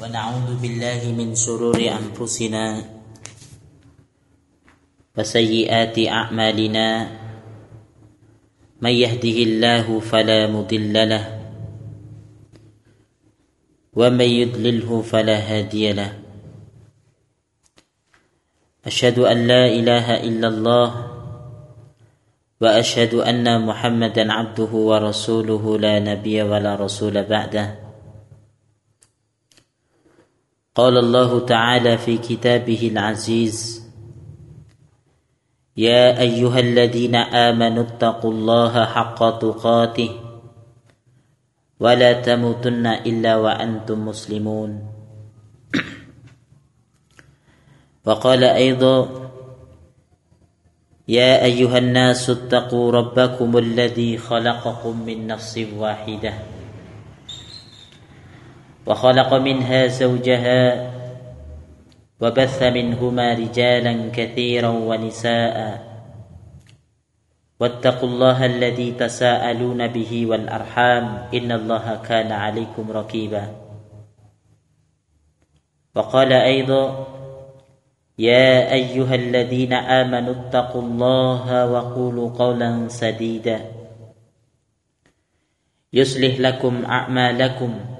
ونعوذ بالله من شرور أنفسنا وسيئات أعمالنا. من يهده الله فلا مضل له ومن يضلله فلا هادي له. أشهد أن لا إله إلا الله وأشهد أن محمدا عبده ورسوله. لا نبي ولا رسول بعده. قال الله تعالى في كتابه العزيز يا أيها الذين آمنوا اتقوا الله حق تقاته ولا تموتن إلا وأنتم مسلمون. وقال أيضا يا أيها الناس اتقوا ربكم الذي خلقكم من نفس واحدة. وخلق منها زوجها وبث منهما رجالا كثيرا ونساء. واتقوا الله الذي تساءلون به والأرحام. إن الله كان عليكم رقيبا. وقال أيضا يا أيها الذين آمنوا اتقوا الله وقولوا قولا سديدا. يصلح لكم أعمالكم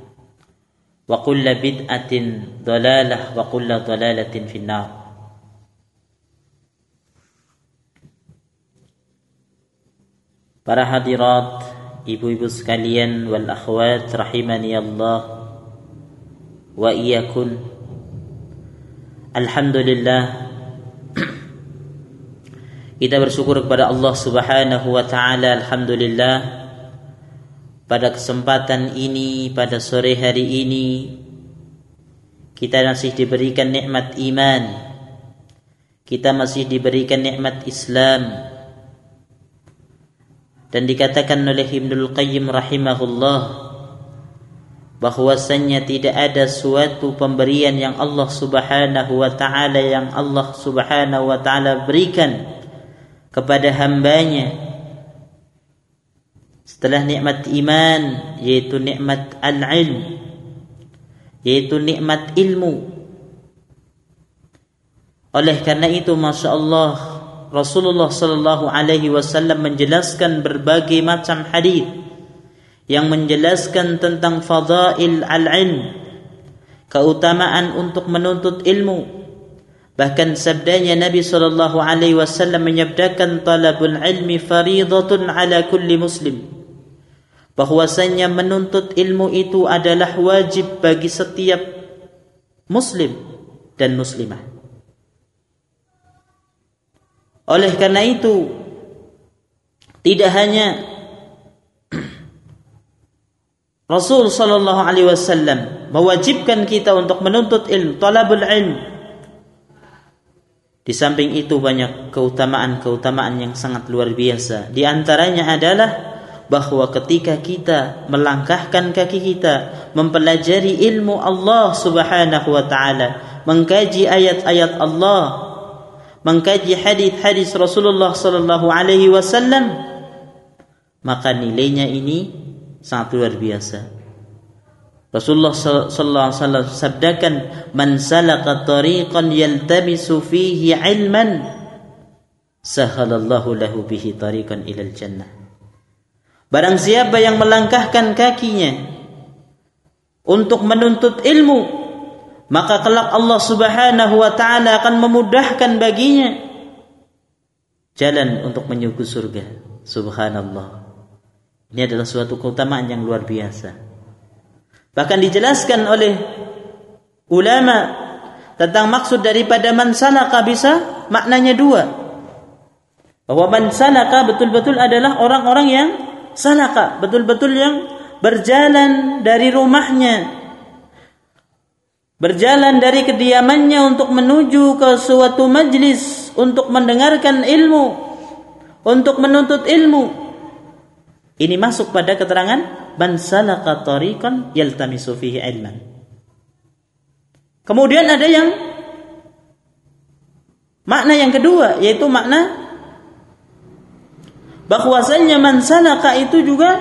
وكل بدعة ضلالة وكل ضلالة في النار Para hadirat, ibu-ibu sekalian wal akhwat rahimani Allah wa iyakun. Alhamdulillah kita bersyukur kepada Allah Subhanahu wa taala alhamdulillah pada kesempatan ini pada sore hari ini kita masih diberikan nikmat iman. Kita masih diberikan nikmat Islam. Dan dikatakan oleh Ibnul Qayyim rahimahullah bahwasannya tidak ada suatu pemberian yang Allah Subhanahu wa taala yang Allah Subhanahu wa taala berikan kepada hambanya setelah nikmat iman yaitu nikmat al-ilm. Yaitu nikmat ilmu. Oleh karena itu masya Allah Rasulullah sallallahu alaihi wasallam menjelaskan berbagai macam hadis yang menjelaskan tentang fadail al-ilm keutamaan untuk menuntut ilmu. Bahkan sabdanya Nabi sallallahu alaihi wasallam menyabdakan talabul ilmi ala kulli muslim bahwasanya menuntut ilmu itu adalah wajib bagi setiap muslim dan muslimah oleh karena itu tidak hanya Rasul sallallahu alaihi wasallam mewajibkan kita untuk menuntut ilmu, talabul ilm. Di samping itu banyak keutamaan-keutamaan yang sangat luar biasa. Di antaranya adalah bahwa ketika kita melangkahkan kaki kita mempelajari ilmu Allah Subhanahu wa taala, mengkaji ayat-ayat Allah, mengkaji hadis-hadis Rasulullah sallallahu alaihi wasallam, maka nilainya ini sangat luar biasa. Rasulullah sallallahu alaihi wasallam sabdakan man salaka tariqan yaltamisu fihi ilman sahalallahu lahu bihi tariqan ilal jannah. Barang siapa yang melangkahkan kakinya untuk menuntut ilmu, maka kelak Allah Subhanahu wa taala akan memudahkan baginya jalan untuk menuju surga. Subhanallah. Ini adalah suatu keutamaan yang luar biasa. Bahkan dijelaskan oleh ulama tentang maksud daripada man salaka bisa maknanya dua. Bahwa man salaka betul-betul adalah orang-orang yang salaka, betul-betul yang berjalan dari rumahnya berjalan dari kediamannya untuk menuju ke suatu majlis untuk mendengarkan ilmu, untuk menuntut ilmu. Ini masuk pada keterangan ban salaka tariqan yaltamisu fihi ilman. Kemudian ada yang makna yang kedua yaitu makna bahwasanya man salaka itu juga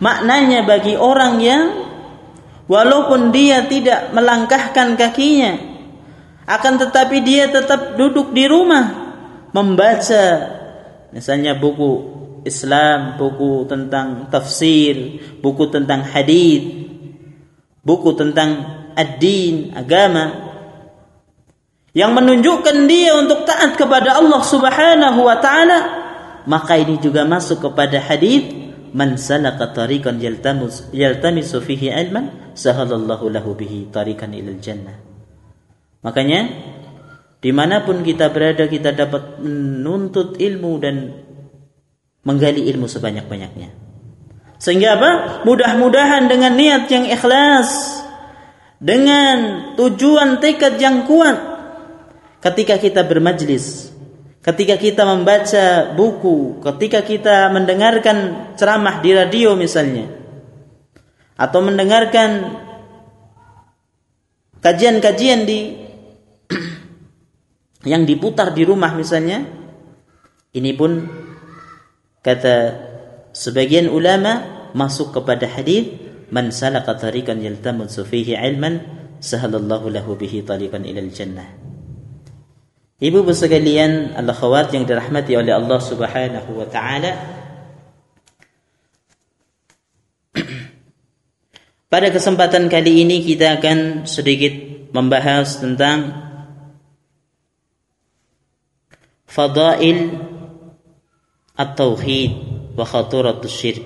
maknanya bagi orang yang walaupun dia tidak melangkahkan kakinya akan tetapi dia tetap duduk di rumah membaca misalnya buku Islam, buku tentang tafsir, buku tentang hadis, buku tentang ad-din, agama yang menunjukkan dia untuk taat kepada Allah Subhanahu wa taala, maka ini juga masuk kepada hadis man salaka tariqan yaltamisu fihi ilman sahalallahu lahu bihi tariqan ilal jannah. Makanya di mana pun kita berada kita dapat menuntut ilmu dan menggali ilmu sebanyak-banyaknya. Sehingga apa? Mudah-mudahan dengan niat yang ikhlas dengan tujuan tekad yang kuat ketika kita bermajlis ketika kita membaca buku, ketika kita mendengarkan ceramah di radio misalnya, atau mendengarkan kajian-kajian di yang diputar di rumah misalnya, ini pun kata sebagian ulama masuk kepada hadis man salaka tariqan yaltamusu fihi ilman sahalallahu lahu bihi tariqan ilal jannah Ibu-ibu sekalian, al-akhwat yang dirahmati oleh Allah Subhanahu wa taala. Pada kesempatan kali ini kita akan sedikit membahas tentang fadail at-tauhid wa khaturatus syirk.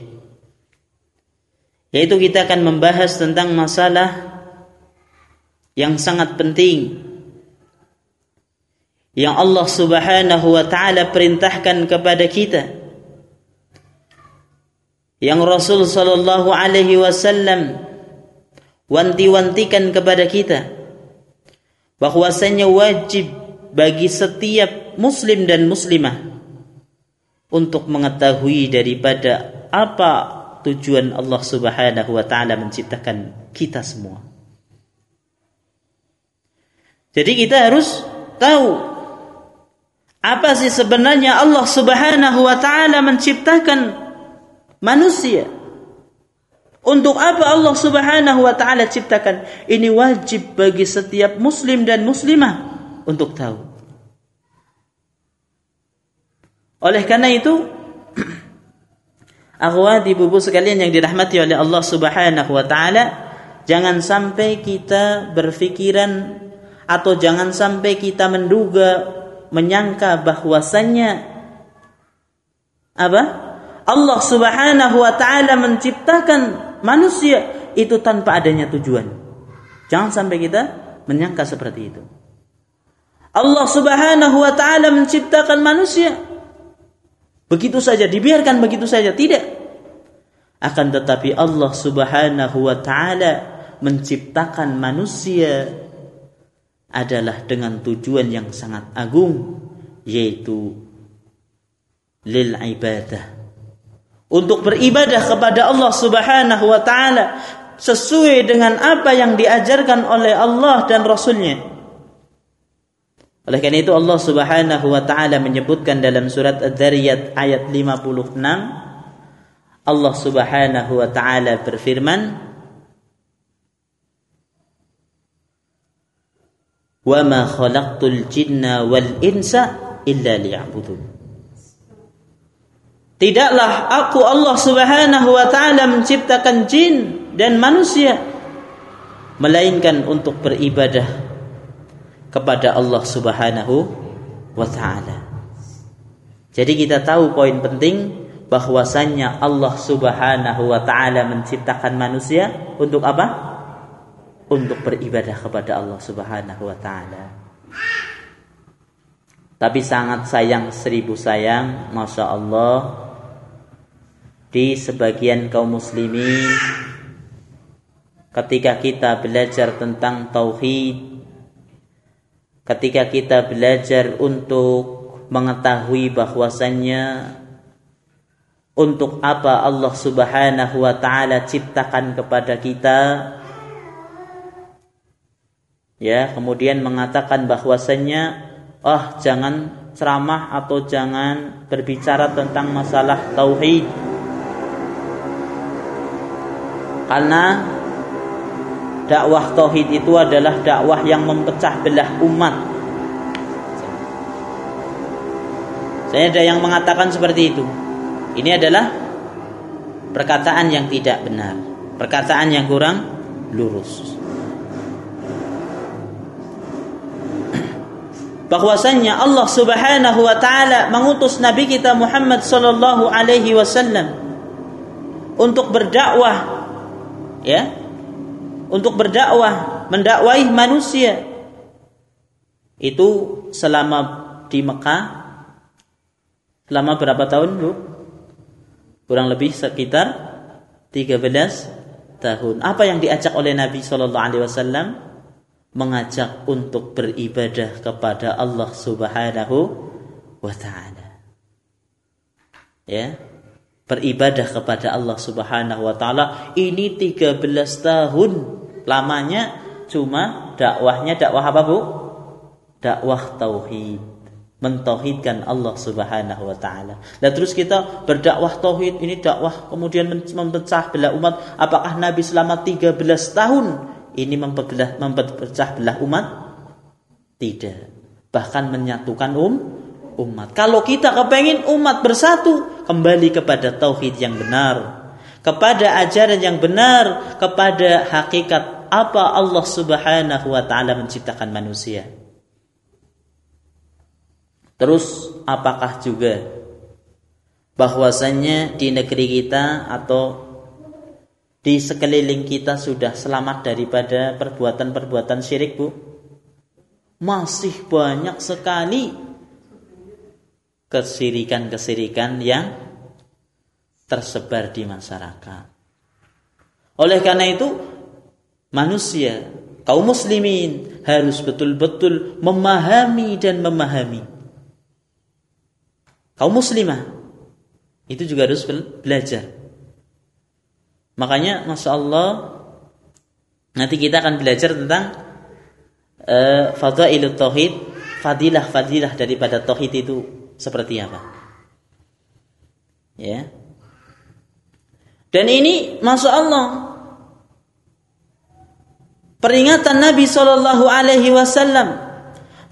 Yaitu kita akan membahas tentang masalah yang sangat penting yang Allah Subhanahu wa taala perintahkan kepada kita yang Rasul sallallahu alaihi wasallam wanti-wantikan kepada kita bahwasanya wajib bagi setiap muslim dan muslimah untuk mengetahui daripada apa tujuan Allah Subhanahu wa taala menciptakan kita semua. Jadi kita harus tahu apa sih sebenarnya Allah Subhanahu wa taala menciptakan manusia? Untuk apa Allah Subhanahu wa taala ciptakan? Ini wajib bagi setiap muslim dan muslimah untuk tahu. Oleh karena itu, akhwat ibu-ibu sekalian yang dirahmati oleh Allah Subhanahu wa taala, jangan sampai kita berpikiran atau jangan sampai kita menduga menyangka bahwasannya apa? Allah Subhanahu wa taala menciptakan manusia itu tanpa adanya tujuan. Jangan sampai kita menyangka seperti itu. Allah Subhanahu wa taala menciptakan manusia begitu saja dibiarkan begitu saja tidak akan tetapi Allah Subhanahu wa taala menciptakan manusia adalah dengan tujuan yang sangat agung yaitu lil ibadah untuk beribadah kepada Allah Subhanahu wa taala sesuai dengan apa yang diajarkan oleh Allah dan Rasulnya. Oleh karena itu Allah Subhanahu wa taala menyebutkan dalam surat Ad-Dariyat ayat 56 Allah Subhanahu wa taala berfirman wa ma khalaqtul jinna wal insa Tidaklah aku Allah Subhanahu wa taala menciptakan jin dan manusia melainkan untuk beribadah kepada Allah Subhanahu wa taala. Jadi kita tahu poin penting bahwasannya Allah Subhanahu wa taala menciptakan manusia untuk apa? Untuk beribadah kepada Allah Subhanahu wa taala. Tapi sangat sayang seribu sayang, masya Allah, di sebagian kaum muslimin ketika kita belajar tentang tauhid ketika kita belajar untuk mengetahui bahwasannya untuk apa Allah Subhanahu wa taala ciptakan kepada kita ya kemudian mengatakan bahwasannya oh jangan ceramah atau jangan berbicara tentang masalah tauhid. Karena dakwah tauhid itu adalah dakwah yang memecah belah umat. Saya ada yang mengatakan seperti itu. Ini adalah perkataan yang tidak benar, perkataan yang kurang lurus. Bahwasanya Allah Subhanahu wa taala mengutus nabi kita Muhammad sallallahu alaihi wasallam untuk berdakwah ya untuk berdakwah mendakwai manusia itu selama di Mekah selama berapa tahun Bu? kurang lebih sekitar 13 tahun. Apa yang diajak oleh Nabi Shallallahu Alaihi Wasallam? Mengajak untuk beribadah kepada Allah Subhanahu wa Ta'ala. Ya, beribadah kepada Allah Subhanahu wa Ta'ala ini 13 tahun lamanya cuma dakwahnya dakwah apa Bu? Dakwah tauhid mentauhidkan Allah Subhanahu wa taala. Dan terus kita berdakwah tauhid ini dakwah kemudian memecah belah umat. Apakah Nabi selama 13 tahun ini memperbelah memperpecah belah umat? Tidak. Bahkan menyatukan um umat. Kalau kita kepengin umat bersatu, kembali kepada tauhid yang benar, kepada ajaran yang benar, kepada hakikat apa Allah Subhanahu wa taala menciptakan manusia. Terus apakah juga bahwasannya di negeri kita atau di sekeliling kita sudah selamat daripada perbuatan-perbuatan syirik, Bu? Masih banyak sekali kesirikan-kesirikan yang tersebar di masyarakat. Oleh karena itu, manusia, kaum muslimin harus betul-betul memahami dan memahami kaum muslimah itu juga harus belajar. Makanya masya Allah nanti kita akan belajar tentang uh, fadailut tauhid, fadilah-fadilah daripada tauhid itu seperti apa. Ya. Dan ini masya Allah peringatan Nabi Shallallahu Alaihi Wasallam.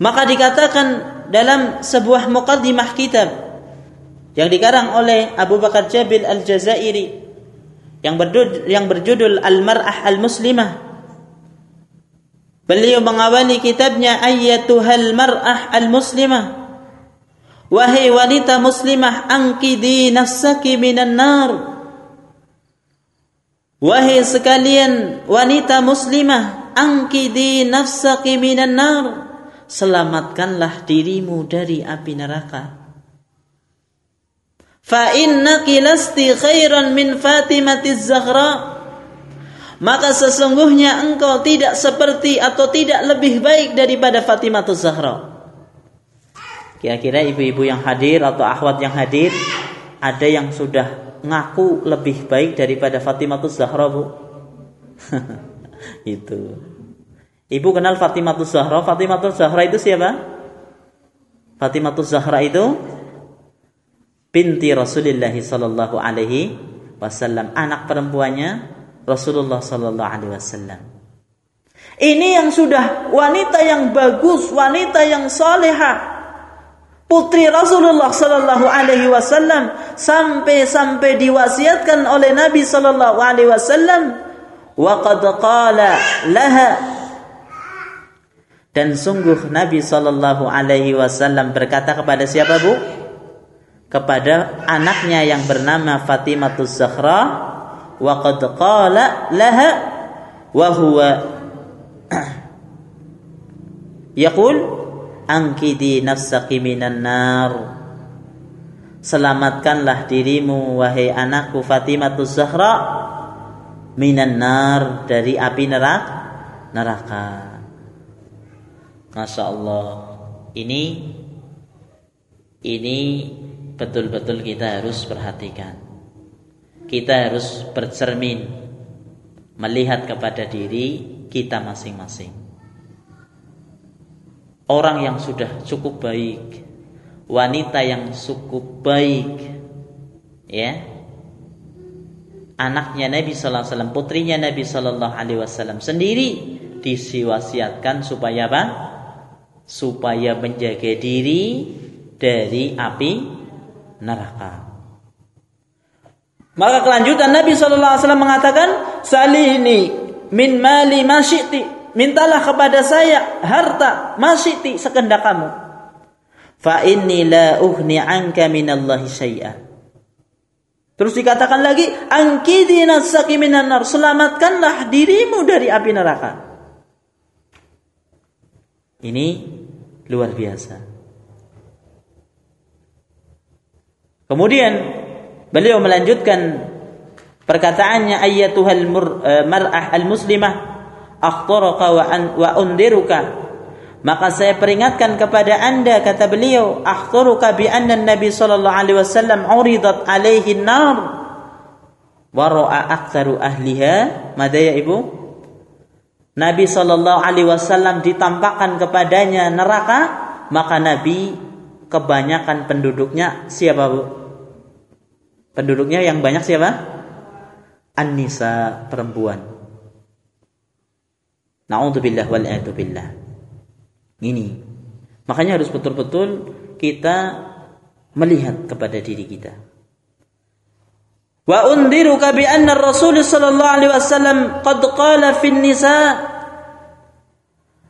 Maka dikatakan dalam sebuah mukaddimah kitab yang dikarang oleh Abu Bakar Jabil Al-Jazairi yang berjudul, yang berjudul Al-Mar'ah Al-Muslimah. Beliau mengawali kitabnya Ayyatuhal Mar'ah Al-Muslimah. Wahai wanita muslimah, angkidi nafsaki minan nar. Wahai sekalian wanita muslimah, angkidi nafsaki minan nar. Selamatkanlah dirimu dari api neraka fa innaki lasti khairan min Fatimatiz Zahra. Maka sesungguhnya engkau tidak seperti atau tidak lebih baik daripada Fatimah Zahra. Kira-kira ibu-ibu yang hadir atau akhwat yang hadir ada yang sudah ngaku lebih baik daripada Fatimah Zahra Bu? Itu. Ibu kenal Fatimah Zahra? Fatimah Zahra itu siapa? Fatimah Zahra itu binti Rasulullah sallallahu alaihi wasallam, anak perempuannya Rasulullah sallallahu alaihi wasallam. Ini yang sudah wanita yang bagus, wanita yang salehah. Putri Rasulullah sallallahu alaihi wasallam sampai-sampai diwasiatkan oleh Nabi sallallahu alaihi wasallam wa qad qala laha dan sungguh Nabi sallallahu alaihi wasallam berkata kepada siapa Bu? Kepada anaknya yang bernama Fatimatus Zahra wa qad qala laha wa huwa yaqul angkidi nafsaki minan nar. Selamatkanlah dirimu wahai anakku Fatimatus Zahra minan nar dari api neraka neraka. Masya Allah. Ini ini betul-betul kita harus perhatikan. Kita harus bercermin melihat kepada diri kita masing-masing. Orang yang sudah cukup baik wanita yang cukup baik ya. Anaknya Nabi sallallahu alaihi wasallam putrinya Nabi sallallahu alaihi wasallam sendiri disiwasiatkan supaya apa? Supaya menjaga diri dari api neraka maka kelanjutan Nabi sallallahu alaihi wasallam mengatakan salini min mali masyiti mintalah kepada saya harta masyiti sekendak kamu fa inni la uhni anka minallahi syai'a. Terus dikatakan lagi, angkidi nasaki minan nar, selamatkanlah dirimu dari api neraka. Ini luar biasa. Kemudian beliau melanjutkan perkataannya ayyatuhal eh, mar'ah al-muslimah akhtaraka wa, wa undiruka. Maka saya peringatkan kepada anda kata beliau akhtaruka bi anna nabi sallallahu alaihi wasallam uridat alaihi nar wa ra'a aktsaru ahliha. Mada ya ibu? Nabi sallallahu alaihi wasallam ditampakkan kepadanya neraka maka nabi kebanyakan penduduknya siapa Bu penduduknya yang banyak siapa? An-nisa perempuan. Na'udzubillah wal billah. Ini. Makanya harus betul-betul kita melihat kepada diri kita. Wa undiruka bi anna Rasul sallallahu alaihi wasallam qad qala fin nisa.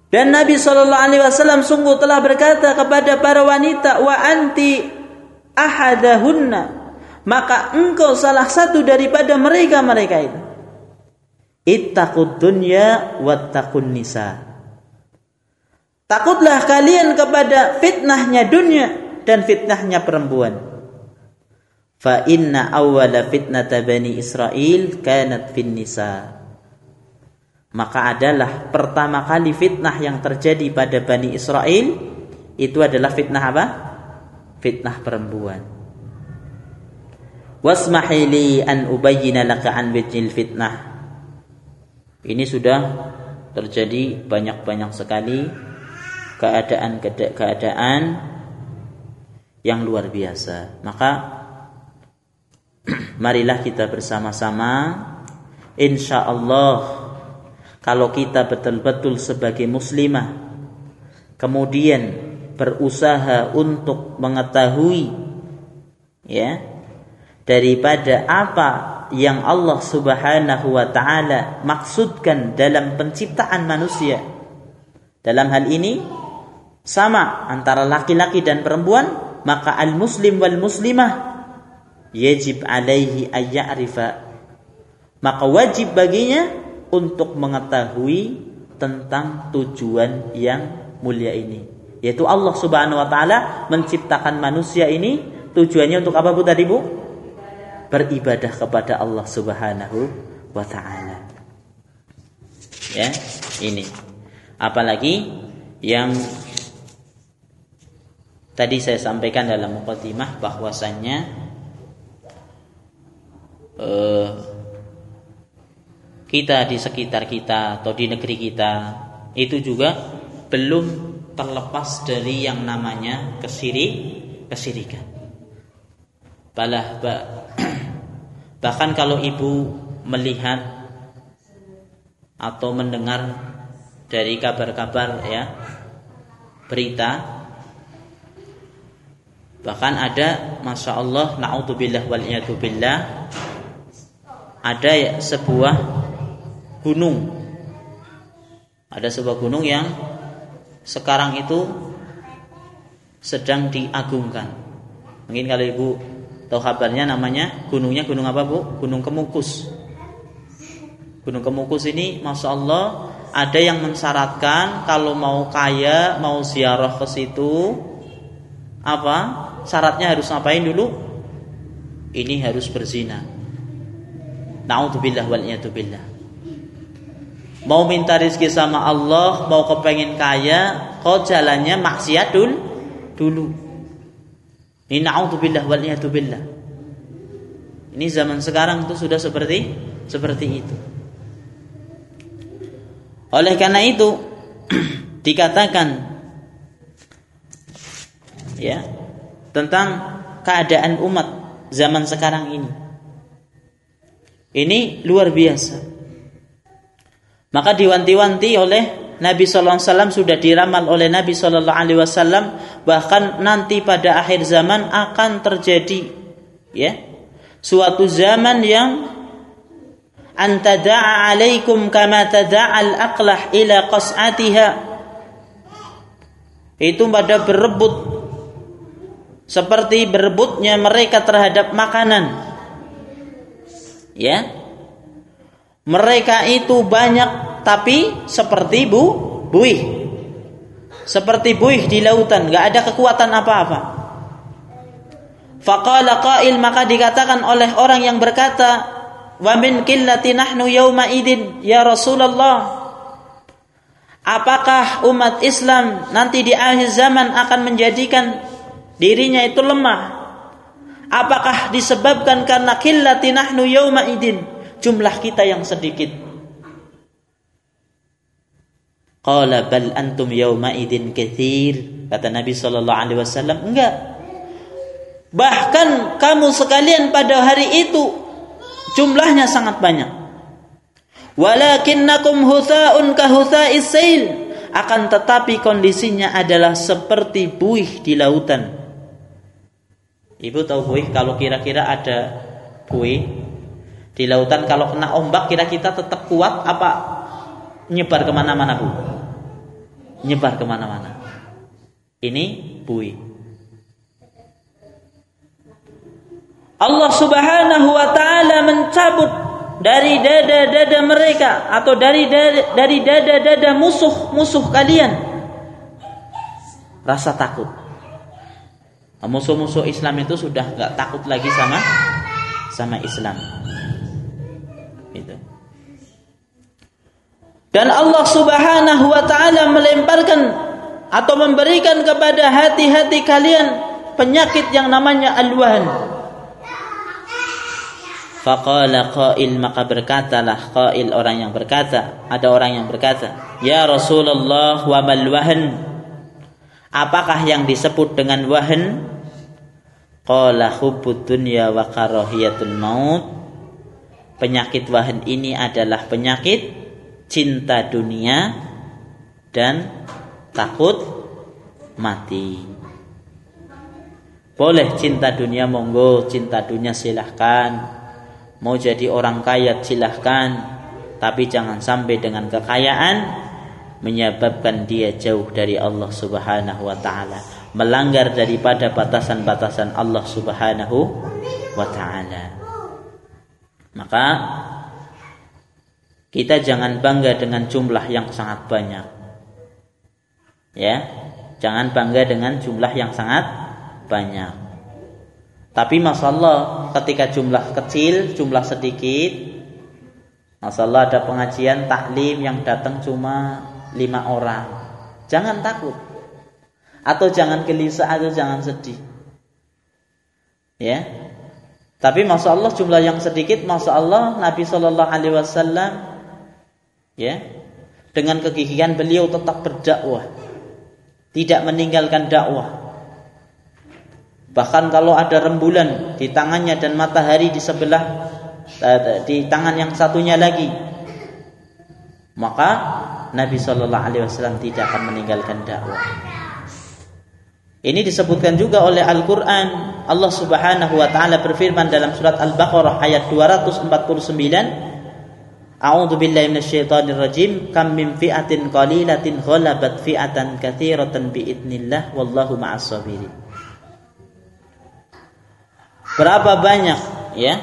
Dan Nabi sallallahu alaihi wasallam sungguh telah berkata kepada para wanita wa anti ahadahunna maka engkau salah satu daripada mereka-mereka itu ittaqud dunya wattaqun nisa Takutlah kalian kepada fitnahnya dunia dan fitnahnya perempuan. Fa inna awwala fitnata bani Israel kanat fin nisa. Maka adalah pertama kali fitnah yang terjadi pada Bani Israel itu adalah fitnah apa? Fitnah perempuan. Wasmahili an ubayyina laka an fitnah. Ini sudah terjadi banyak-banyak sekali keadaan-keadaan yang luar biasa. Maka marilah kita bersama-sama insya Allah kalau kita betul-betul sebagai muslimah kemudian berusaha untuk mengetahui ya daripada apa yang Allah Subhanahu wa taala maksudkan dalam penciptaan manusia. Dalam hal ini sama antara laki-laki dan perempuan maka al muslim wal muslimah yajib alaihi ayya'rifa maka wajib baginya untuk mengetahui tentang tujuan yang mulia ini. Yaitu Allah Subhanahu wa taala menciptakan manusia ini. Tujuannya untuk apa Bu tadi Bu beribadah kepada Allah Subhanahu wa taala ya ini apalagi yang Tadi saya sampaikan dalam mukadimah bahwasannya eh, kita di sekitar kita atau di negeri kita itu juga belum terlepas dari yang namanya kesiri kesirikan. Balah, bahkan kalau ibu melihat atau mendengar dari kabar-kabar ya berita Bahkan ada Masya Allah Na'udzubillah wal billah Ada sebuah gunung. Ada sebuah gunung yang Sekarang itu Sedang diagungkan. Mungkin kalau ibu tahu kabarnya namanya Gunungnya gunung apa bu? Gunung Kemukus Gunung Kemukus ini Masya Allah Ada yang mensyaratkan Kalau mau kaya Mau ziarah ke situ Apa syaratnya harus ngapain dulu? Ini harus berzina. Naudzubillah wal billah. Mau minta rezeki sama Allah, mau kepengen kaya, kau jalannya maksiat dulu. Ini naudzubillah wal billah. Ini zaman sekarang itu sudah seperti seperti itu. Oleh karena itu dikatakan ya tentang keadaan umat zaman sekarang ini. Ini luar biasa. Maka diwanti-wanti oleh Nabi Sallallahu Alaihi Wasallam sudah diramal oleh Nabi Sallallahu Alaihi Wasallam bahkan nanti pada akhir zaman akan terjadi ya. Suatu zaman yang antada'a alaikum kama tada'al aqlah ila qas'atiha. Itu pada berebut seperti berebutnya mereka terhadap makanan ya. Mereka itu banyak tapi seperti bu buih seperti buih di lautan nggak ada kekuatan apa-apa faqala qail maka dikatakan oleh orang yang berkata Wa min qillati nahnu yawma idin ya Rasulullah. Apakah umat Islam nanti di akhir zaman akan menjadikan dirinya itu lemah? Apakah disebabkan karena qillati nahnu yawma idin? Jumlah kita yang sedikit. Qala bal antum yawma idin kathir. Kata Nabi sallallahu alaihi wasallam, enggak. Bahkan kamu sekalian pada hari itu Jumlahnya sangat banyak. Walakinnakum hutha'un kahutha'is sail. Akan tetapi kondisinya adalah seperti buih di lautan. Ibu tahu buih kalau kira-kira ada buih di lautan kalau kena ombak kira kita tetap kuat apa nyebar ke mana-mana bu? Nyebar ke mana-mana. Ini buih. Allah Subhanahu wa taala mencabut dari dada-dada mereka atau dari dari dada-dada musuh-musuh kalian rasa takut. Musuh-musuh Islam itu sudah nggak takut lagi sama sama Islam. Dan Allah Subhanahu wa taala melemparkan atau memberikan kepada hati-hati kalian penyakit yang namanya al-wahn Faqala qail maka berkatalah qail orang yang berkata, ada orang yang berkata, "Ya Rasulullah wa mal wahn?" Apakah yang disebut dengan wahn? Qala hubbud dunya wa karahiyatul maut. Penyakit wahn ini adalah penyakit cinta dunia dan takut mati. Boleh cinta dunia monggo, cinta dunia silahkan. Mau jadi orang kaya silahkan. Tapi jangan sampai dengan kekayaan Menyebabkan dia jauh dari Allah subhanahu wa ta'ala. Melanggar daripada batasan-batasan Allah subhanahu wa ta'ala. Maka Kita jangan bangga dengan jumlah yang sangat banyak Ya Jangan bangga dengan jumlah yang sangat banyak tapi masalah ketika jumlah kecil, jumlah sedikit, masalah ada pengajian taklim yang datang cuma lima orang. Jangan takut. Atau jangan gelisah atau jangan sedih. Ya. Tapi masya Allah jumlah yang sedikit, masya Allah Nabi Shallallahu Alaihi Wasallam, ya, dengan kegigihan beliau tetap berdakwah, tidak meninggalkan dakwah. Bahkan kalau ada rembulan di tangannya dan matahari di sebelah eh, di tangan yang satunya lagi, maka Nabi Shallallahu Alaihi Wasallam tidak akan meninggalkan dakwah. Ini disebutkan juga oleh Al-Quran Allah subhanahu wa ta'ala berfirman dalam surat Al-Baqarah ayat 249 A'udzu billahi minasyaitonir rajim kam min fi'atin qalilatin ghalabat fi'atan katsiratan biidznillah wallahu ma'as sabirin Berapa banyak ya?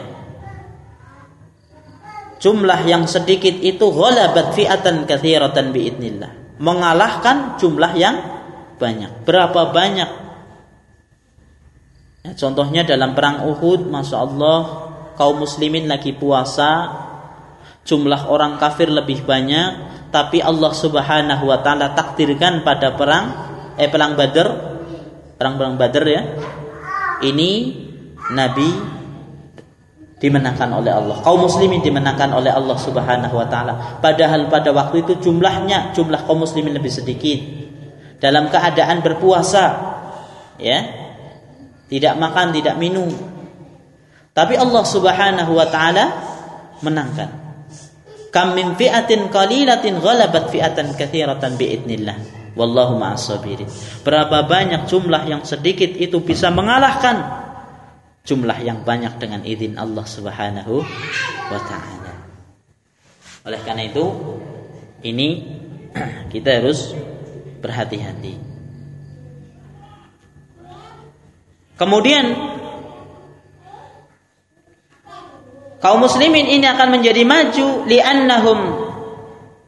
Jumlah yang sedikit itu ghalabat fi'atan katsiratan biidznillah. Mengalahkan jumlah yang banyak. Berapa banyak? Ya, contohnya dalam perang Uhud, masya Allah kaum muslimin lagi puasa, jumlah orang kafir lebih banyak, tapi Allah Subhanahu wa taala takdirkan pada perang eh perang Badar, perang-perang Badar ya. Ini Nabi dimenangkan oleh Allah. Kaum muslimin dimenangkan oleh Allah Subhanahu wa taala. Padahal pada waktu itu jumlahnya jumlah kaum muslimin lebih sedikit. Dalam keadaan berpuasa. Ya. Tidak makan, tidak minum. Tapi Allah Subhanahu wa taala menangkan. Kam min fi'atin qalilatin ghalabat fi'atan katsiratan biidnillah. Wallahu ma'as sabirin. Berapa banyak jumlah yang sedikit itu bisa mengalahkan jumlah yang banyak dengan izin Allah Subhanahu wa taala. Oleh karena itu ini kita harus berhati-hati. Kemudian kaum muslimin ini akan menjadi maju li'annahum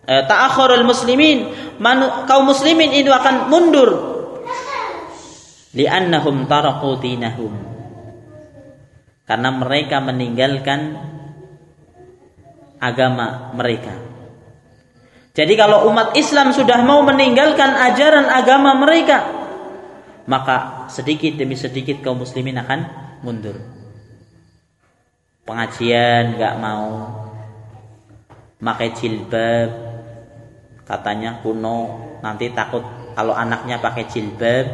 eh, ta'akhurul muslimin. Manu, kaum muslimin itu akan mundur. Li'annahum taraqu dinahum. Karena mereka meninggalkan agama mereka. Jadi kalau umat Islam sudah mau meninggalkan ajaran agama mereka maka sedikit demi sedikit kaum muslimin akan mundur pengajian nggak mau pakai jilbab. Katanya kuno nanti takut kalau anaknya pakai jilbab.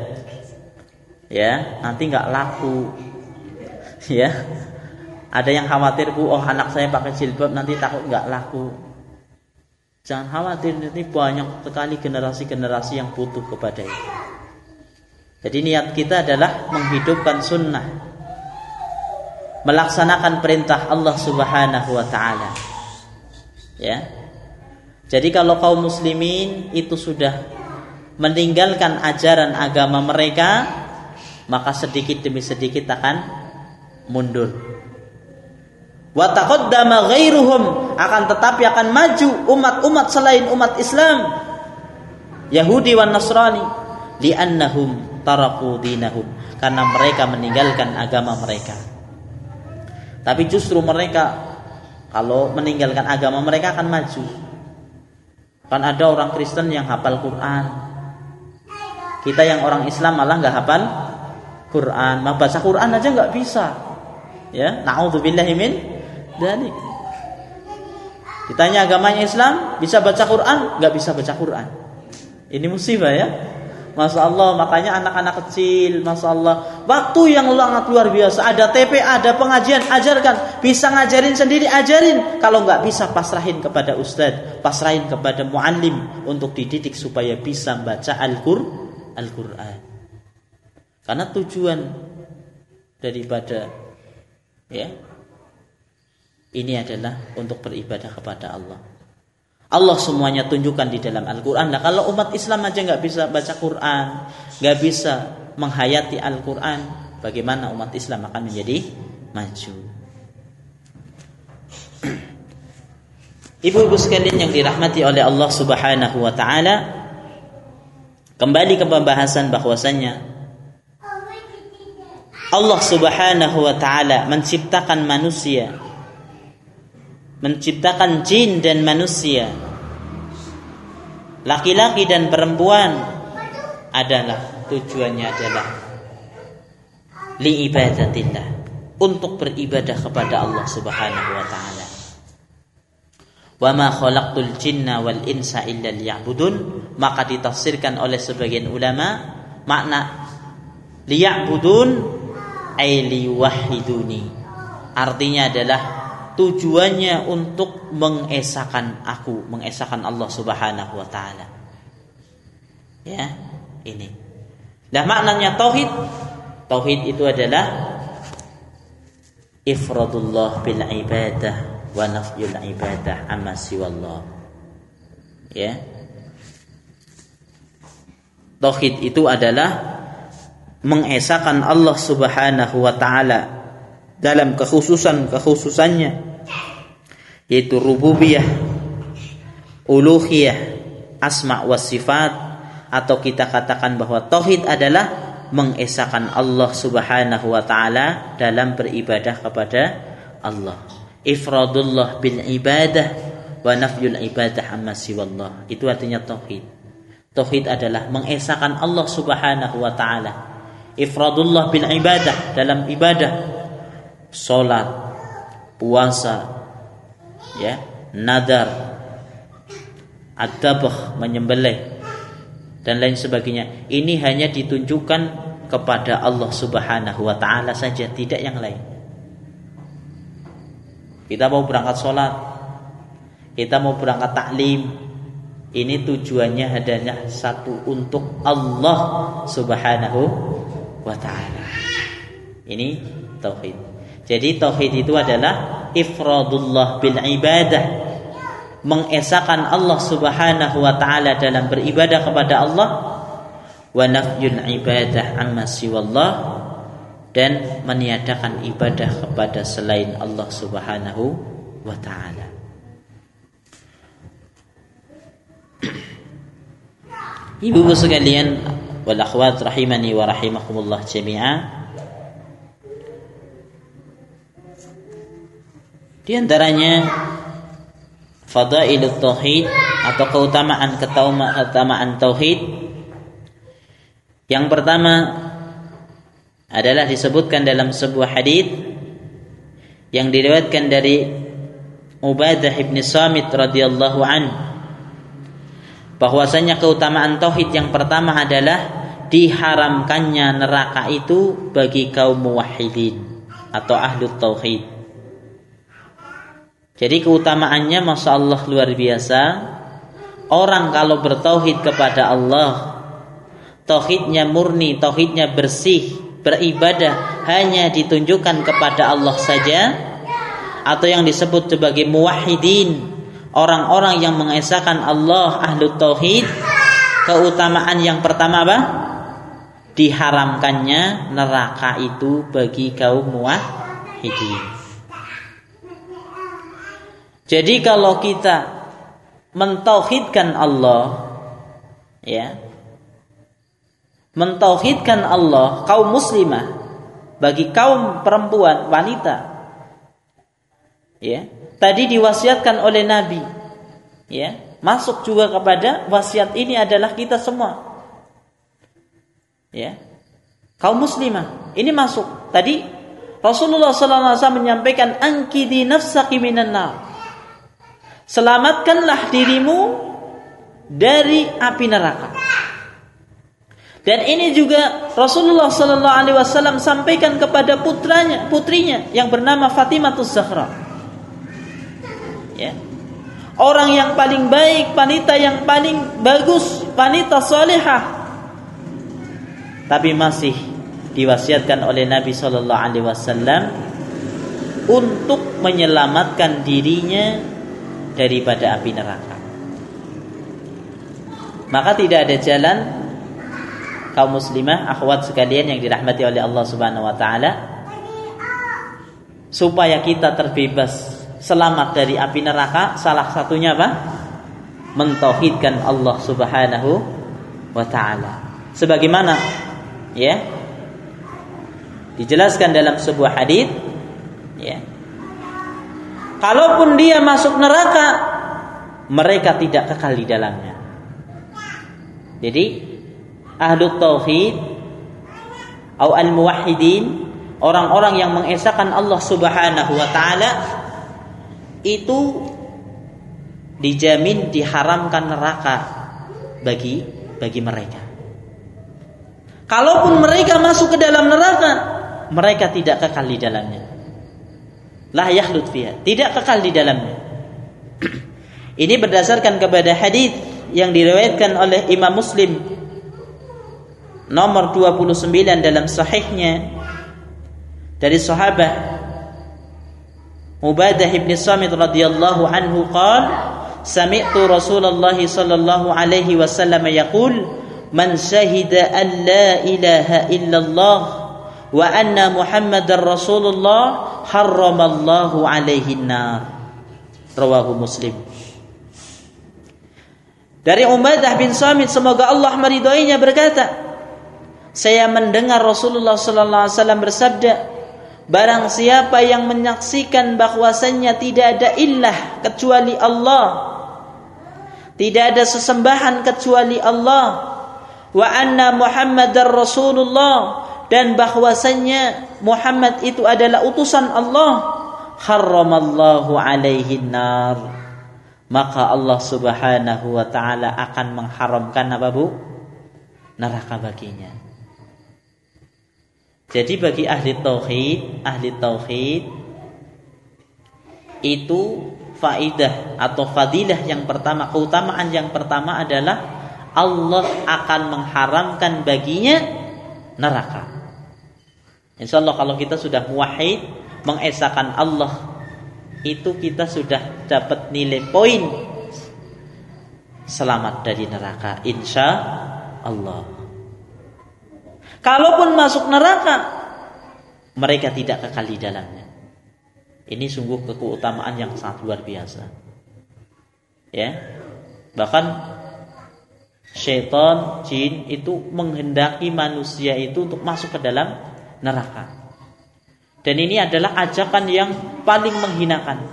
Ya nanti nggak laku. Ya ada yang khawatir bu oh anak saya pakai jilbab nanti takut nggak laku. Jangan khawatir ini banyak sekali generasi-generasi yang butuh kepada itu. Jadi niat kita adalah menghidupkan sunnah melaksanakan perintah Allah Subhanahu wa taala. Ya. Jadi kalau kaum muslimin itu sudah meninggalkan ajaran agama mereka, maka sedikit demi sedikit akan mundur. Wa taqaddama ghairuhum akan tetapi akan maju umat-umat selain umat Islam. Yahudi dan Nasrani li'annahum taraku dinahum karena mereka meninggalkan agama mereka. Tapi justru mereka kalau meninggalkan agama mereka akan maju. Kan ada orang Kristen yang hafal Quran. Kita yang orang Islam malah nggak hafal Quran, mah baca Quran aja nggak bisa. Ya, naudzubillahi min dzalik. Ditanya agamanya Islam, bisa baca Quran? Nggak bisa baca Quran. Ini musibah ya. Masya Allah, makanya anak-anak kecil, Masya Allah. Waktu yang sangat luar biasa. Ada TP, ada pengajian, ajarkan. Bisa ngajarin sendiri, ajarin. Kalau nggak bisa, pasrahin kepada ustadz. Pasrahin kepada muallim untuk dididik supaya bisa baca Al-Qur'an. Al Karena tujuan daripada ya ini adalah untuk beribadah kepada Allah. Allah semuanya tunjukkan di dalam Al-Quran. Nah, kalau umat Islam aja nggak bisa baca Quran, nggak bisa menghayati Al-Quran, bagaimana umat Islam akan menjadi maju? Ibu-ibu sekalian yang dirahmati oleh Allah Subhanahu wa taala, kembali ke pembahasan bahwasannya Allah Subhanahu wa taala menciptakan manusia menciptakan jin dan manusia laki-laki dan perempuan adalah tujuannya adalah li ibadatillah untuk beribadah kepada Allah Subhanahu wa taala. Wa ma khalaqtul jinna wal insa illa liya'budun maka ditafsirkan oleh sebagian ulama makna liya'budun ay liwahiduni artinya adalah tujuannya untuk mengesahkan aku, mengesahkan Allah Subhanahu wa taala. Ya, ini. Nah, maknanya tauhid. Tauhid itu adalah ifradullah bil ibadah wa nafyul ibadah amma siwallah. Ya. Tauhid itu adalah mengesahkan Allah Subhanahu wa taala dalam kekhususan-kekhususannya yaitu rububiyah, uluhiyah, asma wa sifat atau kita katakan bahwa tauhid adalah mengesahkan Allah Subhanahu wa taala dalam beribadah kepada Allah. Ifradullah bil ibadah wa nafyul ibadah amma siwallah. Itu artinya tauhid. Tauhid adalah mengesahkan Allah Subhanahu wa taala. Ifradullah bil ibadah dalam ibadah salat, puasa, ya, nadar, adabah menyembelih dan lain sebagainya. Ini hanya ditunjukkan kepada Allah Subhanahu wa taala saja, tidak yang lain. Kita mau berangkat sholat, kita mau berangkat taklim, ini tujuannya adalah satu untuk Allah Subhanahu wa taala. Ini tauhid. Jadi tauhid itu adalah ifradullah bil ibadah mengesahkan Allah Subhanahu wa taala dalam beribadah kepada Allah wa nafyul ibadah amma siwallah dan meniadakan ibadah kepada selain Allah Subhanahu wa taala. Ibu-ibu sekalian wal akhwat rahimani wa rahimakumullah jami'a. Di antaranya fadailut tauhid atau keutamaan keutamaan tauhid. Yang pertama adalah disebutkan dalam sebuah hadis yang diriwayatkan dari Ubadah bin Samit radhiyallahu an. Bahwasanya keutamaan tauhid yang pertama adalah diharamkannya neraka itu bagi kaum muwahhidin atau ahlu tauhid jadi keutamaannya Masya Allah luar biasa Orang kalau bertauhid kepada Allah Tauhidnya murni, tauhidnya bersih Beribadah hanya ditunjukkan kepada Allah saja Atau yang disebut sebagai muwahidin Orang-orang yang mengesahkan Allah ahlu tauhid Keutamaan yang pertama apa? Diharamkannya neraka itu bagi kaum muwahidin jadi kalau kita mentauhidkan Allah ya mentauhidkan Allah kaum muslimah bagi kaum perempuan wanita ya tadi diwasiatkan oleh nabi ya masuk juga kepada wasiat ini adalah kita semua ya kaum muslimah ini masuk. Tadi Rasulullah SAW menyampaikan angkidi nafsaki minan nar Selamatkanlah dirimu dari api neraka. Dan ini juga Rasulullah Sallallahu Alaihi Wasallam sampaikan kepada putranya, putrinya yang bernama Fatimah Zahra. Ya. Orang yang paling baik, wanita yang paling bagus, wanita salihah. Tapi masih diwasiatkan oleh Nabi Sallallahu Alaihi Wasallam untuk menyelamatkan dirinya daripada api neraka. Maka tidak ada jalan kaum muslimah, akhwat sekalian yang dirahmati oleh Allah Subhanahu wa taala supaya kita terbebas selamat dari api neraka salah satunya apa? mentauhidkan Allah Subhanahu wa taala. Sebagaimana ya dijelaskan dalam sebuah hadis ya Kalaupun dia masuk neraka, mereka tidak kekal di dalamnya. Jadi ahlu tauhid atau al-muwahhidin, orang-orang yang mengesahkan Allah Subhanahu wa taala itu dijamin diharamkan neraka bagi bagi mereka. Kalaupun mereka masuk ke dalam neraka, mereka tidak kekal di dalamnya la yahlut fiha, tidak kekal di dalamnya. Ini berdasarkan kepada hadis yang diriwayatkan oleh Imam Muslim nomor 29 dalam sahihnya dari sahabat Ubadah bin Samit radhiyallahu anhu qala Sami'tu Rasulullah sallallahu alaihi wasallam yaqul man syahida an la ilaha illallah wa anna Muhammadar Rasulullah harramallahu alaihi nar. Rawahu Muslim. Dari Umadah bin Samit semoga Allah meridhoinya berkata, saya mendengar Rasulullah sallallahu alaihi wasallam bersabda, Barang siapa yang menyaksikan bahwasannya tidak ada ilah kecuali Allah. Tidak ada sesembahan kecuali Allah. Wa anna Muhammadar Rasulullah dan bahwasannya Muhammad itu adalah utusan Allah. Harramallahu alaihi nar. Maka Allah Subhanahu wa taala akan mengharamkan apa Bu? Neraka baginya. Jadi bagi ahli tauhid, ahli tauhid itu faidah atau fadilah yang pertama, keutamaan yang pertama adalah Allah akan mengharamkan baginya neraka. Insya Allah kalau kita sudah muwahhid, mengesahkan Allah, itu kita sudah dapat nilai poin selamat dari neraka. Insya Allah. Kalaupun masuk neraka, mereka tidak kekal di dalamnya. Ini sungguh keutamaan yang sangat luar biasa. Ya. Bahkan syaitan, jin itu menghendaki manusia itu untuk masuk ke dalam neraka. Dan ini adalah ajakan yang paling menghinakan.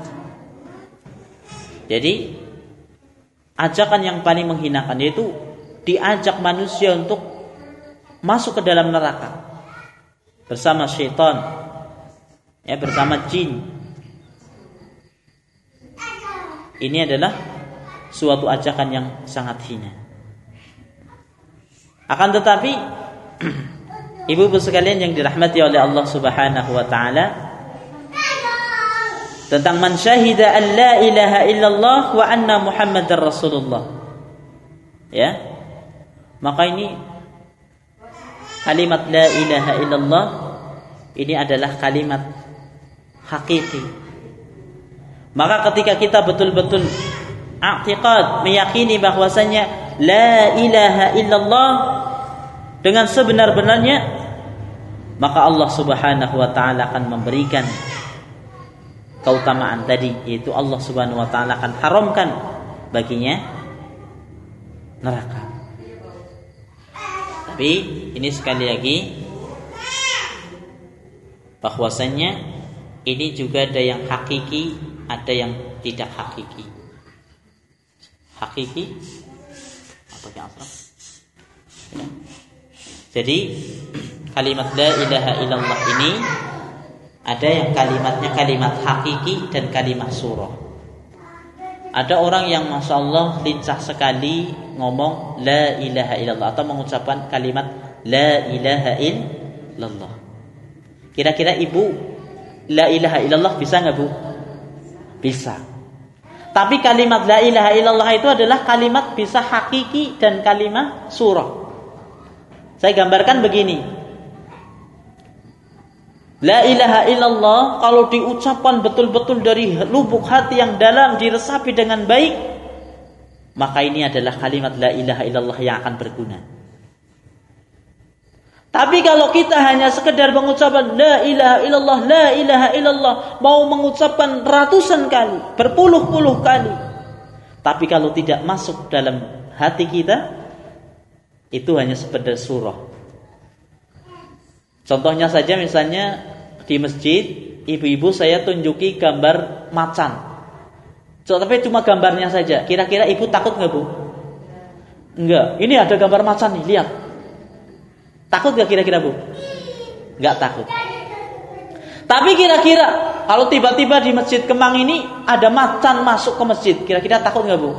Jadi ajakan yang paling menghinakan yaitu diajak manusia untuk masuk ke dalam neraka bersama syaitan ya bersama jin ini adalah suatu ajakan yang sangat hina akan tetapi ibu-ibu sekalian yang dirahmati oleh Allah Subhanahu wa taala. Tentang man syahida an la ilaha illallah wa anna muhammadar rasulullah. Ya. Maka ini kalimat la ilaha illallah ini adalah kalimat hakiki. Maka ketika kita betul-betul i'tiqad meyakini bahwasanya la ilaha illallah dengan sebenar-benarnya maka Allah Subhanahu wa taala akan memberikan keutamaan tadi yaitu Allah Subhanahu wa taala akan haramkan baginya neraka. Tapi ini sekali lagi bahwasanya ini juga ada yang hakiki, ada yang tidak hakiki. Hakiki apa yang asal? Ya. Jadi kalimat la ilaha illallah ini ada yang kalimatnya kalimat hakiki dan kalimat surah. Ada orang yang masya Allah lincah sekali ngomong la ilaha illallah atau mengucapkan kalimat la ilaha illallah. Kira-kira ibu la ilaha illallah bisa nggak bu? Bisa. Tapi kalimat la ilaha illallah itu adalah kalimat bisa hakiki dan kalimat surah. Saya gambarkan begini. La ilaha illallah kalau diucapkan betul-betul dari lubuk hati yang dalam diresapi dengan baik maka ini adalah kalimat la ilaha illallah yang akan berguna. Tapi kalau kita hanya sekedar mengucapkan la ilaha illallah la ilaha illallah mau mengucapkan ratusan kali, berpuluh-puluh kali. Tapi kalau tidak masuk dalam hati kita itu hanya sekedar surah. Contohnya saja misalnya di masjid, ibu-ibu saya tunjuki gambar macan. So, tapi cuma gambarnya saja. Kira-kira ibu takut nggak bu? Enggak. Ini ada gambar macan nih, lihat. Takut nggak kira-kira bu? Nggak takut. Tapi kira-kira kalau tiba-tiba di masjid Kemang ini ada macan masuk ke masjid, kira-kira takut nggak bu?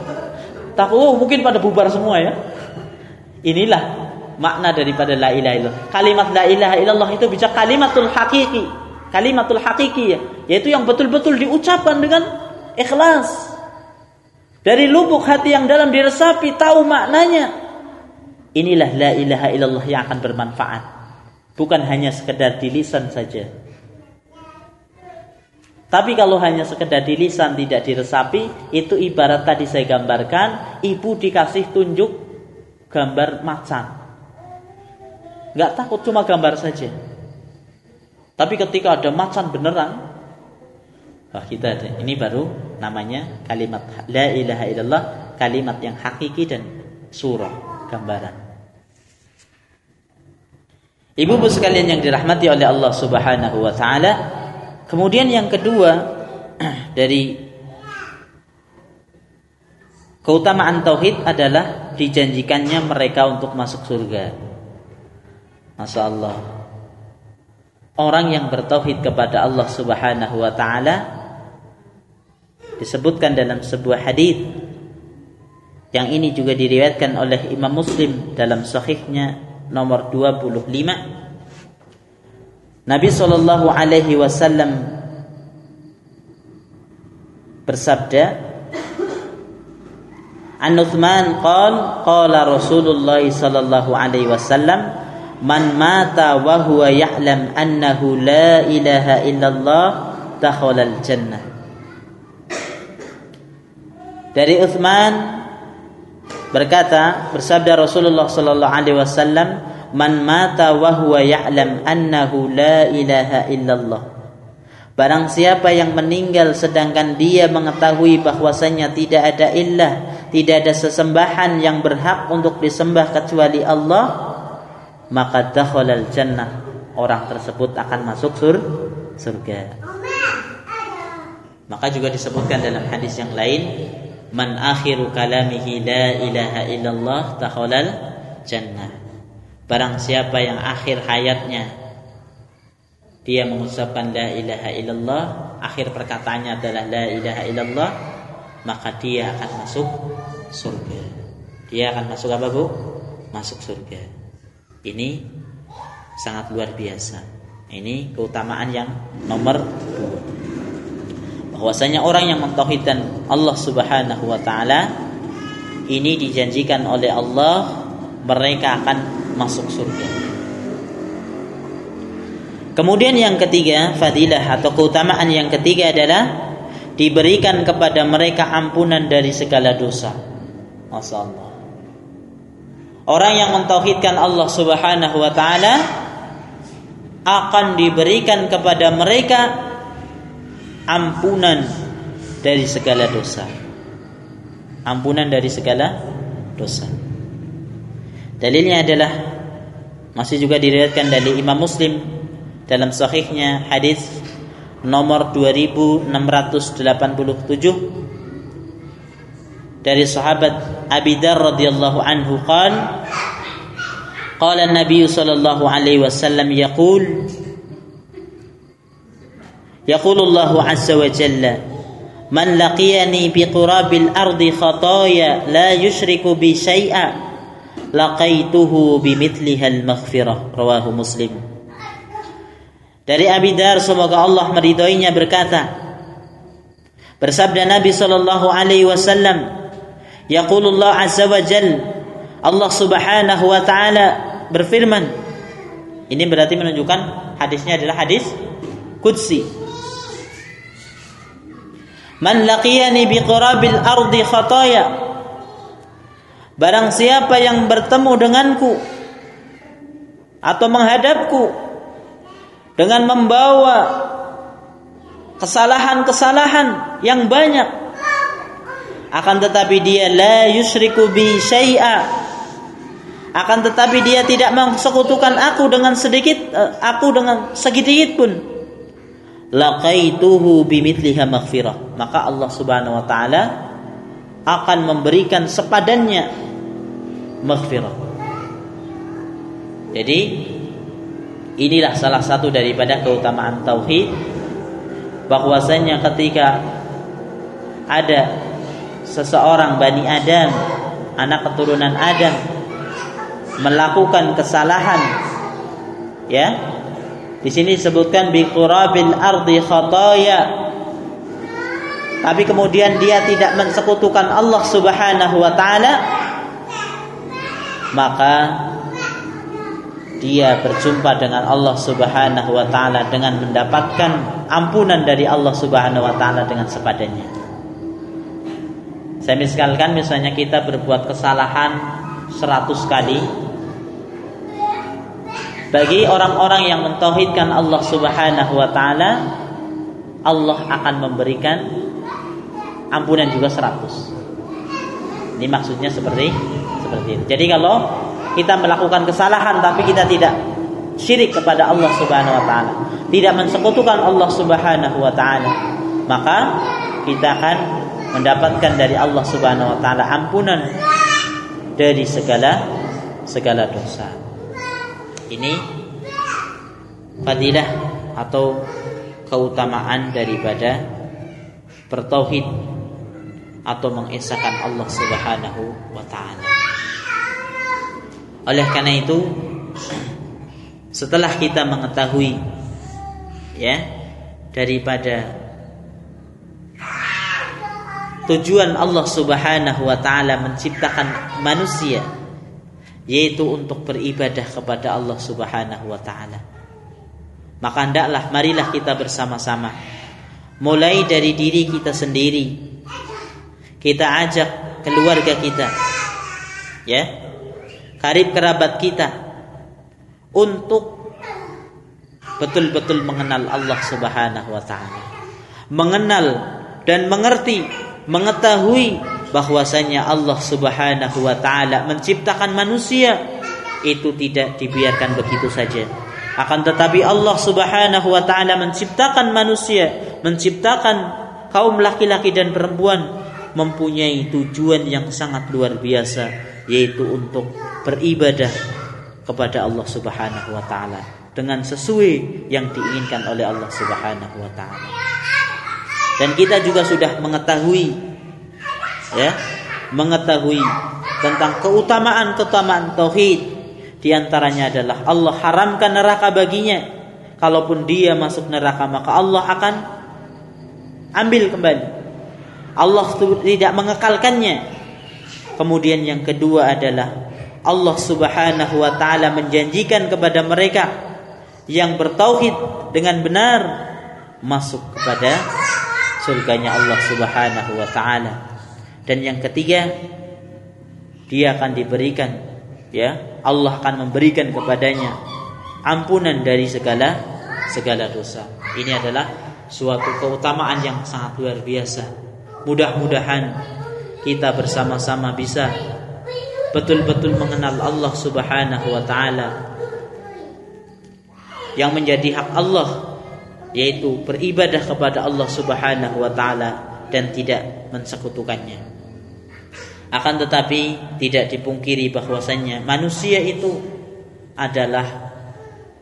Takut. Oh, mungkin pada bubar semua ya. Inilah makna daripada la ilaha illallah. Kalimat la ilaha illallah itu bisa kalimatul hakiki. Kalimatul hakiki yaitu yang betul-betul diucapkan dengan ikhlas. Dari lubuk hati yang dalam diresapi tahu maknanya. Inilah la ilaha illallah yang akan bermanfaat. Bukan hanya sekedar di lisan saja. Tapi kalau hanya sekedar di lisan tidak diresapi itu ibarat tadi saya gambarkan ibu dikasih tunjuk gambar macan nggak takut cuma gambar saja tapi ketika ada macan beneran, wah kita ada. Ini baru namanya kalimat la ilaha illallah, kalimat yang hakiki dan surah, gambaran. Ibu-ibu sekalian yang dirahmati oleh Allah Subhanahu wa taala. Kemudian yang kedua dari keutamaan tauhid adalah dijanjikannya mereka untuk masuk surga. Masya Allah. Orang yang bertauhid kepada Allah Subhanahu wa taala disebutkan dalam sebuah hadis yang ini juga diriwayatkan oleh Imam Muslim dalam sahihnya nomor 25 Nabi sallallahu alaihi wasallam bersabda An Uthman qal qala Rasulullah sallallahu alaihi wasallam man mata wa huwa ya'lam annahu la ilaha illallah dakhala al jannah. Dari Uthman berkata bersabda Rasulullah sallallahu alaihi wasallam man mata wa huwa ya'lam annahu la ilaha illallah. Barang siapa yang meninggal sedangkan dia mengetahui bahwasanya tidak ada ilah, tidak ada sesembahan yang berhak untuk disembah kecuali Allah, maka dakhalal jannah. Orang tersebut akan masuk sur surga. Maka juga disebutkan dalam hadis yang lain, man akhiru kalamihi la ilaha illallah takhalal jannah barang siapa yang akhir hayatnya dia mengucapkan la ilaha illallah akhir perkataannya adalah la ilaha illallah maka dia akan masuk surga. Dia akan masuk apa Bu? Masuk surga. Ini sangat luar biasa. Ini keutamaan yang nomor dua. Bahwasanya orang yang mentauhidkan Allah Subhanahu wa taala ini dijanjikan oleh Allah mereka akan masuk surga. Kemudian yang ketiga, fadilah atau keutamaan yang ketiga adalah diberikan kepada mereka ampunan dari segala dosa. Masya Allah. Orang yang mentauhidkan Allah Subhanahu wa taala akan diberikan kepada mereka ampunan dari segala dosa. Ampunan dari segala dosa. Dalilnya adalah masih juga diriwayatkan dari Imam Muslim dalam sahihnya hadis nomor 2687 dari sahabat Abi Dar radhiyallahu anhu qala qala an-nabiy sallallahu alaihi wasallam yaqul يقول الله عز وجل من لقيني بقراب الأرض خطايا لا يشرك بي شيئا لقيته بمثلها المغفرة رواه مسلم dari Abi Dar semoga Allah meridhoinya berkata Bersabda Nabi sallallahu alaihi wasallam Yaqulullah azza wa jal Allah Subhanahu wa taala berfirman. Ini berarti menunjukkan hadisnya adalah hadis qudsi. Man laqiyani biqurabil ardi khataya. Barang siapa yang bertemu denganku atau menghadapku dengan membawa kesalahan-kesalahan yang banyak. Akan tetapi dia la yusyriku bi syai'a. Akan tetapi dia tidak mensekutukan aku dengan sedikit eh, aku dengan sedikit pun. Laqaituhu bimithliha maghfirah. Maka Allah Subhanahu wa taala akan memberikan sepadannya maghfirah. Jadi inilah salah satu daripada keutamaan tauhid bahwasanya ketika ada seseorang bani Adam anak keturunan Adam melakukan kesalahan ya di sini disebutkan biqurabil ardi khataya. Tapi kemudian dia tidak mensekutukan Allah Subhanahu wa taala, maka dia berjumpa dengan Allah Subhanahu wa taala dengan mendapatkan ampunan dari Allah Subhanahu wa taala dengan sepadannya. Saya misalkan misalnya kita berbuat kesalahan 100 kali bagi orang-orang yang mentauhidkan Allah Subhanahu wa taala, Allah akan memberikan ampunan juga 100. Ini maksudnya seperti seperti itu. Jadi kalau kita melakukan kesalahan tapi kita tidak syirik kepada Allah Subhanahu wa taala, tidak mensekutukan Allah Subhanahu wa taala, maka kita akan mendapatkan dari Allah Subhanahu wa taala ampunan dari segala segala dosa. Ini fadilah atau keutamaan daripada bertauhid atau mengesahkan Allah Subhanahu wa taala. Oleh karena itu setelah kita mengetahui ya daripada tujuan Allah Subhanahu wa taala menciptakan manusia yaitu untuk beribadah kepada Allah Subhanahu wa taala. Maka hendaklah marilah kita bersama-sama mulai dari diri kita sendiri. Kita ajak keluarga kita ya, karib kerabat kita untuk betul-betul mengenal Allah Subhanahu wa taala. Mengenal dan mengerti mengetahui bahwasanya Allah Subhanahu wa taala menciptakan manusia itu tidak dibiarkan begitu saja. Akan tetapi Allah Subhanahu wa taala menciptakan manusia, menciptakan kaum laki-laki dan perempuan mempunyai tujuan yang sangat luar biasa yaitu untuk beribadah kepada Allah Subhanahu wa taala dengan sesuai yang diinginkan oleh Allah Subhanahu wa taala. Dan kita juga sudah mengetahui ya, mengetahui tentang keutamaan-keutamaan tauhid. Di antaranya adalah Allah haramkan neraka baginya. Kalaupun dia masuk neraka maka Allah akan ambil kembali. Allah tidak mengekalkannya. Kemudian yang kedua adalah Allah Subhanahu wa taala menjanjikan kepada mereka yang bertauhid dengan benar masuk kepada surganya Allah Subhanahu wa taala. Dan yang ketiga, dia akan diberikan ya, Allah akan memberikan kepadanya ampunan dari segala segala dosa. Ini adalah suatu keutamaan yang sangat luar biasa. Mudah-mudahan kita bersama-sama bisa betul-betul mengenal Allah Subhanahu wa taala yang menjadi hak Allah yaitu beribadah kepada Allah Subhanahu wa taala dan tidak mensekutukannya. Akan tetapi tidak dipungkiri bahwasanya manusia itu adalah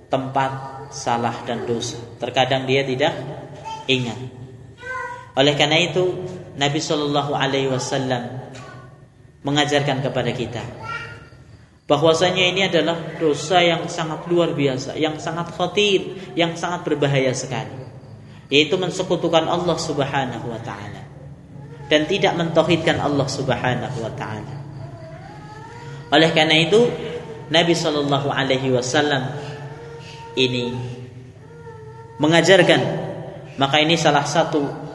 tempat salah dan dosa. Terkadang dia tidak ingat. Oleh karena itu Nabi Shallallahu Alaihi Wasallam mengajarkan kepada kita bahwasanya ini adalah dosa yang sangat luar biasa, yang sangat khatir, yang sangat berbahaya sekali. Yaitu mensekutukan Allah Subhanahu wa taala dan tidak mentauhidkan Allah Subhanahu wa taala. Oleh karena itu, Nabi Shallallahu alaihi wasallam ini mengajarkan maka ini salah satu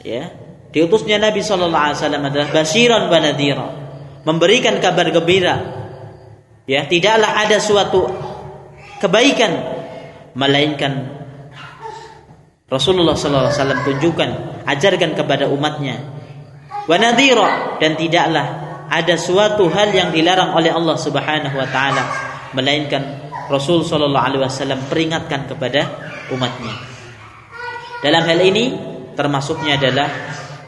ya diutusnya Nabi Shallallahu alaihi wasallam adalah basyiran wa nadhira memberikan kabar gembira. Ya, tidaklah ada suatu kebaikan melainkan Rasulullah SAW tunjukkan, ajarkan kepada umatnya. Wa dan tidaklah ada suatu hal yang dilarang oleh Allah Subhanahu wa taala melainkan Rasul sallallahu alaihi wasallam peringatkan kepada umatnya. Dalam hal ini termasuknya adalah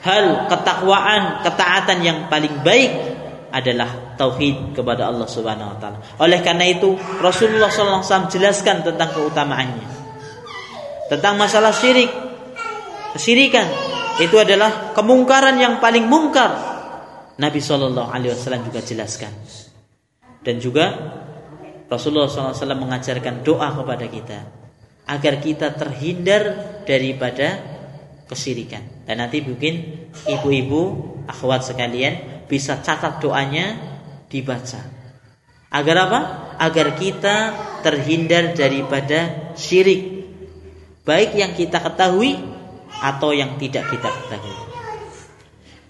hal ketakwaan, ketaatan yang paling baik adalah tauhid kepada Allah Subhanahu wa taala. Oleh karena itu Rasulullah SAW jelaskan tentang keutamaannya. Tentang masalah syirik. Kesyirikan itu adalah kemungkaran yang paling mungkar. Nabi Shallallahu alaihi wasallam juga jelaskan. Dan juga Rasulullah SAW mengajarkan doa kepada kita agar kita terhindar daripada kesyirikan. Dan nanti mungkin ibu-ibu, akhwat sekalian bisa catat doanya dibaca. Agar apa? Agar kita terhindar daripada syirik. Baik yang kita ketahui atau yang tidak kita ketahui.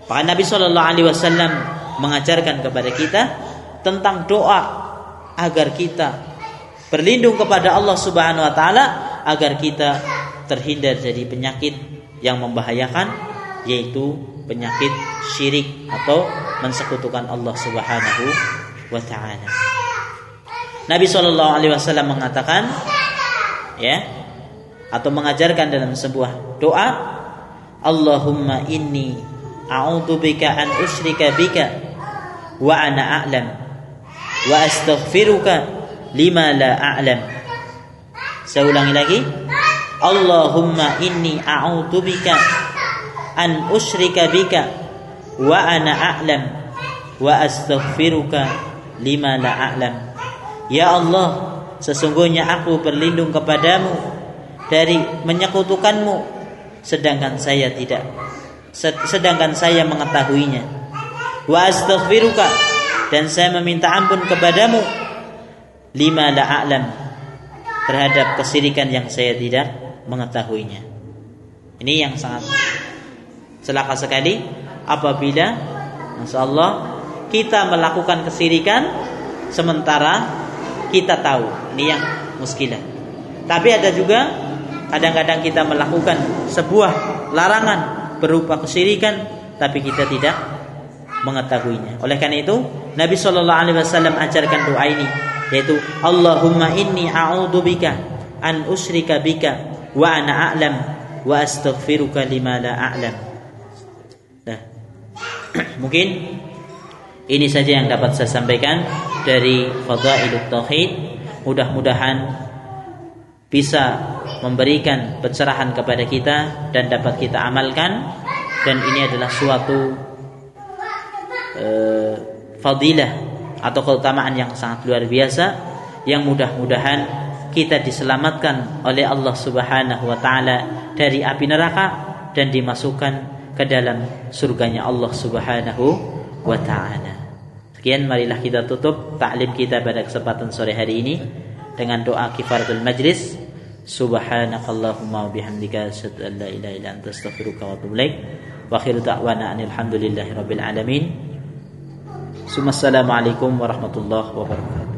Pak Nabi Shallallahu Alaihi Wasallam mengajarkan kepada kita tentang doa agar kita berlindung kepada Allah Subhanahu Wa Taala agar kita terhindar dari penyakit yang membahayakan yaitu penyakit syirik atau mensekutukan Allah Subhanahu wa taala. Nabi Shallallahu Alaihi Wasallam mengatakan, ya, atau mengajarkan dalam sebuah doa, Allahumma inni a'udzubika an usyrika bika wa ana a'lam wa astaghfiruka lima la a'lam. Saya ulangi lagi. Allahumma inni a'udzubika an usyrika bika wa ana a'lam wa astaghfiruka lima la a'lam. Ya Allah, sesungguhnya aku berlindung kepadamu dari menyekutukanmu sedangkan saya tidak sedangkan saya mengetahuinya. Wa astaghfiruka dan saya meminta ampun kepadamu lima la a'lam terhadap kesirikan yang saya tidak mengetahuinya. Ini yang sangat celaka sekali apabila Masya Allah kita melakukan kesirikan sementara kita tahu. Ini yang muskilah tapi ada juga kadang-kadang kita melakukan sebuah larangan berupa kesirikan tapi kita tidak mengetahuinya. Oleh karena itu Nabi Shallallahu Alaihi Wasallam ajarkan doa ini yaitu Allahumma inni a'udzubika an usyrika bika wa ana a'lam wa astaghfiruka lima la a'lam. Nah mungkin ini saja yang dapat saya sampaikan dari Fadailut Tauhid. Mudah-mudahan bisa memberikan pencerahan kepada kita dan dapat kita amalkan. Dan ini adalah suatu uh, fadilah atau keutamaan yang sangat luar biasa yang mudah-mudahan kita diselamatkan oleh Allah Subhanahu wa taala dari api neraka dan dimasukkan ke dalam surganya Allah Subhanahu wa taala. Sekian marilah kita tutup taklim kita pada kesempatan sore hari ini dengan doa kifaratul majlis. Subhanakallahumma wa bihamdika asyhadu an la ilaha illa anta astaghfiruka wa atubu ilaik. Wa akhiru da'wana alhamdulillahi rabbil alamin. Assalamualaikum warahmatullahi wabarakatuh.